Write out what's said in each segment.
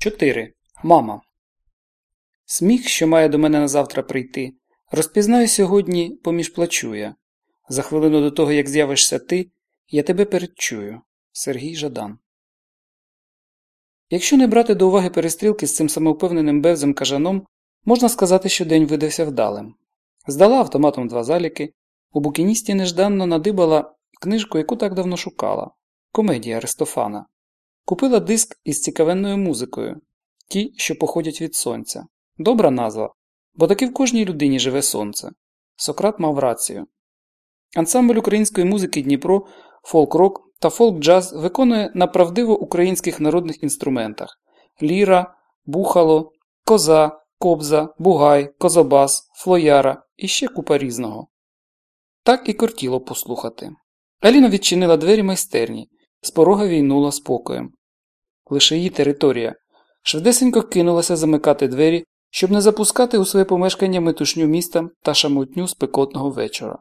4. Мама. Сміх, що має до мене на завтра прийти, розпізнаю сьогодні поміж плачу я. За хвилину до того, як з'явишся ти, я тебе передчую. Сергій Жадан. Якщо не брати до уваги перестрілки з цим самовпевненим бевзем кажаном, можна сказати, що день видався вдалим. Здала автоматом два заліки, у букіністі нежданно надибала книжку, яку так давно шукала комедія Аристофана. Купила диск із цікавенною музикою ті, що походять від сонця. Добра назва, бо таки в кожній людині живе сонце. Сократ мав рацію. Ансамбль української музики Дніпро, фолк-рок та фолк-джаз виконує на правдиво українських народних інструментах ліра, бухало, коза, кобза, бугай, козобас, флояра і ще купа різного. Так і кортіло послухати. Аліна відчинила двері майстерні, з порога війнула спокоєм. Лише її територія. Швидесенько кинулася замикати двері, щоб не запускати у своє помешкання метушню міста та шамотню спекотного вечора.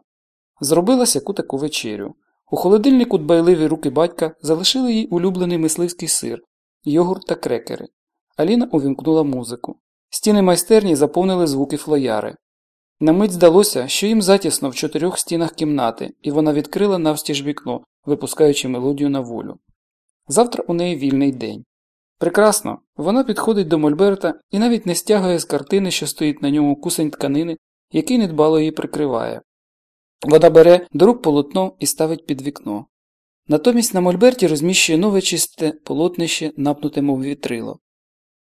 Зробилася яку таку вечерю. У холодильнику дбайливі руки батька залишили їй улюблений мисливський сир, йогурт та крекери. Аліна увімкнула музику. Стіни майстерні заповнили звуки флояри. На мить здалося, що їм затісно в чотирьох стінах кімнати, і вона відкрила навстіж вікно, випускаючи мелодію на волю. Завтра у неї вільний день. Прекрасно, вона підходить до Мольберта і навіть не стягує з картини, що стоїть на ньому кусень тканини, який недбало її прикриває. Вона бере до рук полотно і ставить під вікно. Натомість на Мольберті розміщує нове чисте полотнище, напнуте мов вітрило.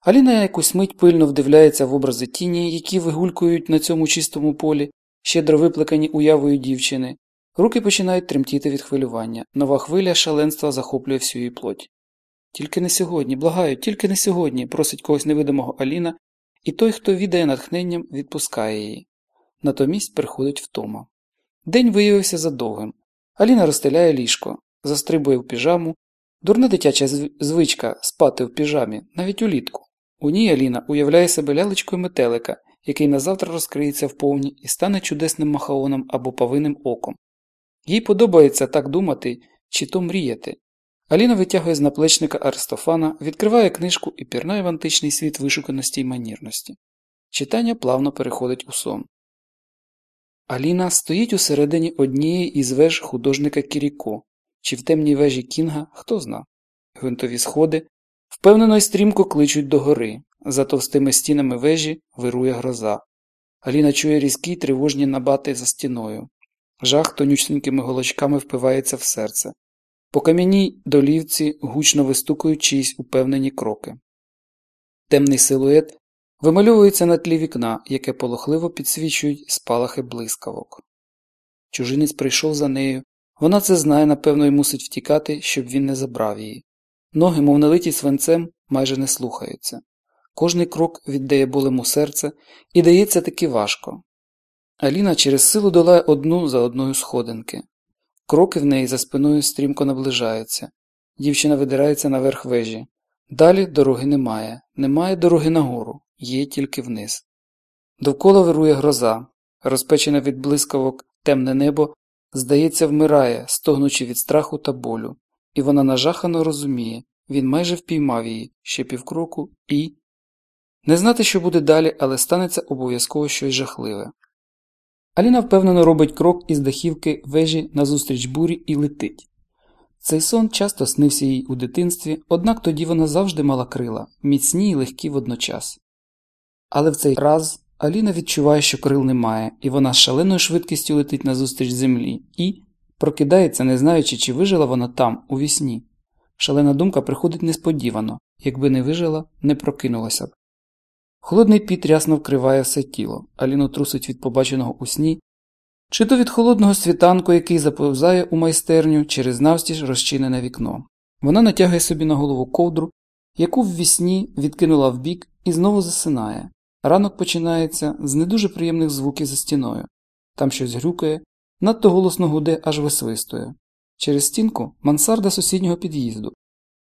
Аліна якусь мить пильно вдивляється в образи тіні, які вигулькують на цьому чистому полі, щедро виплекані уявою дівчини. Руки починають тремтіти від хвилювання. Нова хвиля шаленства захоплює всю її плоть. Тільки не сьогодні, благаю, тільки не сьогодні, просить когось невидимого Аліна, і той, хто відає натхненням, відпускає її. Натомість приходить втома. День виявився задовгим. Аліна розстеляє ліжко, застрибує в піжаму, дурна дитяча звичка спати в піжамі, навіть улітку. У ній Аліна уявляє себе лялечкою метелика, який назавтра розкриється вповні і стане чудесним махаоном або павиним оком. Їй подобається так думати чи то мріяти. Аліна витягує з наплечника Аристофана, відкриває книжку і пірнає в античний світ вишуканості й манірності. Читання плавно переходить у сон. Аліна стоїть усередині однієї із веж художника Кіріко, чи в темній вежі Кінга, хто зна. Гвинтові сходи впевнено й стрімко кличуть до гори, за товстими стінами вежі вирує гроза. Аліна чує різкі тривожні набати за стіною. Жах тонючненькими голочками впивається в серце. По кам'яній долівці гучно вистукують чиїсь упевнені кроки. Темний силует вимальовується на тлі вікна, яке полохливо підсвічують спалахи блискавок. Чужинець прийшов за нею, вона це знає, напевно, і мусить втікати, щоб він не забрав її. Ноги, мов налиті свинцем, майже не слухаються. Кожний крок віддає болем у серце і дається таки важко. Аліна через силу долає одну за одною сходинки. Кроки в неї за спиною стрімко наближаються. Дівчина видирається наверх вежі. Далі дороги немає, немає дороги нагору, є тільки вниз. Довкола вирує гроза, розпечене від блискавок темне небо, здається, вмирає, стогнучи від страху та болю, і вона нажахано розуміє він майже впіймав її ще півкроку і. Не знати, що буде далі, але станеться обов'язково щось жахливе. Аліна впевнено робить крок із дахівки вежі назустріч бурі і летить. Цей сон часто снився їй у дитинстві, однак тоді вона завжди мала крила, міцні й легкі водночас. Але в цей раз Аліна відчуває, що крил немає, і вона з шаленою швидкістю летить назустріч землі і прокидається, не знаючи, чи вижила вона там, у вісні. Шалена думка приходить несподівано, якби не вижила, не прокинулася б. Холодний піт рясно вкриває все тіло, Аліну трусить від побаченого у сні, чи то від холодного світанку, який заповзає у майстерню через навстіж розчинене вікно. Вона натягує собі на голову ковдру, яку в вісні відкинула вбік і знову засинає. Ранок починається з не дуже приємних звуків за стіною. Там щось грюкає, надто голосно гуде, аж висвистує. Через стінку мансарда сусіднього під'їзду.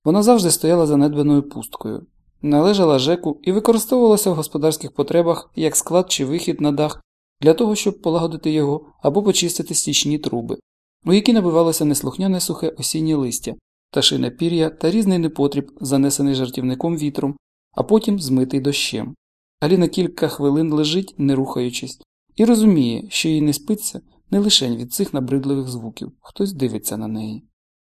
Вона завжди стояла занедбаною пусткою, належала жеку і використовувалася в господарських потребах як склад чи вихід на дах для того, щоб полагодити його або почистити стічні труби, у які набивалося неслухняне сухе осіннє листя, пташине пір'я та різний непотріб, занесений жартівником вітром, а потім змитий дощем. Аліна кілька хвилин лежить, не рухаючись, і розуміє, що їй не спиться не лише від цих набридливих звуків, хтось дивиться на неї.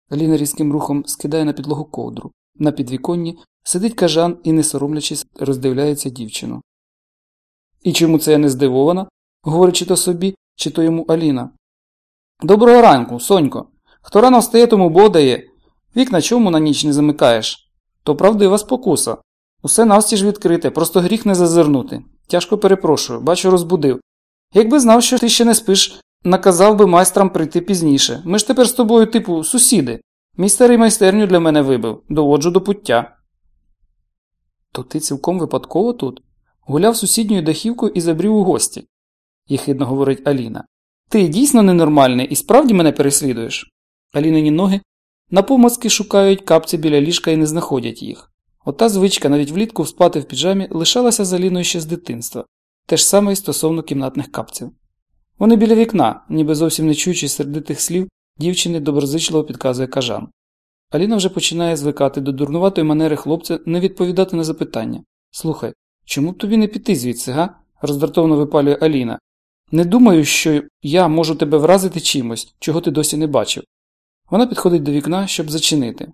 Аліна різким рухом скидає на підлогу ковдру. На підвіконні сидить кажан і, не соромлячись, роздивляється дівчину. І чому це я не здивована? говорить чи то собі, чи то йому Аліна. Доброго ранку, Сонько. Хто рано встає, тому бодає. Вікна чому на ніч не замикаєш? То правдива спокуса. Усе навстіж відкрите, просто гріх не зазирнути. Тяжко перепрошую, бачу, розбудив. Якби знав, що ти ще не спиш, наказав би майстрам прийти пізніше. Ми ж тепер з тобою, типу, сусіди. Мій старий майстерню для мене вибив, доводжу до пуття. То ти цілком випадково тут? Гуляв сусідньою дахівкою і забрів у гості, єхидно говорить Аліна. Ти дійсно ненормальний і справді мене переслідуєш? Алінині ноги напомацки шукають капці біля ліжка і не знаходять їх. Ота звичка навіть влітку спати в піджамі лишалася за Аліною ще з дитинства, те ж саме й стосовно кімнатних капців. Вони біля вікна, ніби зовсім не чуючи сердитих слів, дівчини доброзичливо підказує кажан. Аліна вже починає звикати до дурнуватої манери хлопця не відповідати на запитання. Слухай, чому б тобі не піти звідси, га? роздратовано випалює Аліна. Не думаю, що я можу тебе вразити чимось, чого ти досі не бачив. Вона підходить до вікна, щоб зачинити.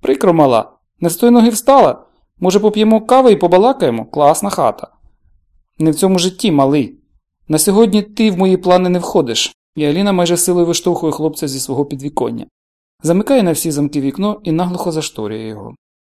Прикро мала, не з тої ноги встала. Може, поп'ємо кави і побалакаємо? Класна хата. Не в цьому житті, малий. На сьогодні ти в мої плани не входиш, і Аліна майже силою виштовхує хлопця зі свого підвіконня. Замикає на всі замки вікно і наглухо зашторює його.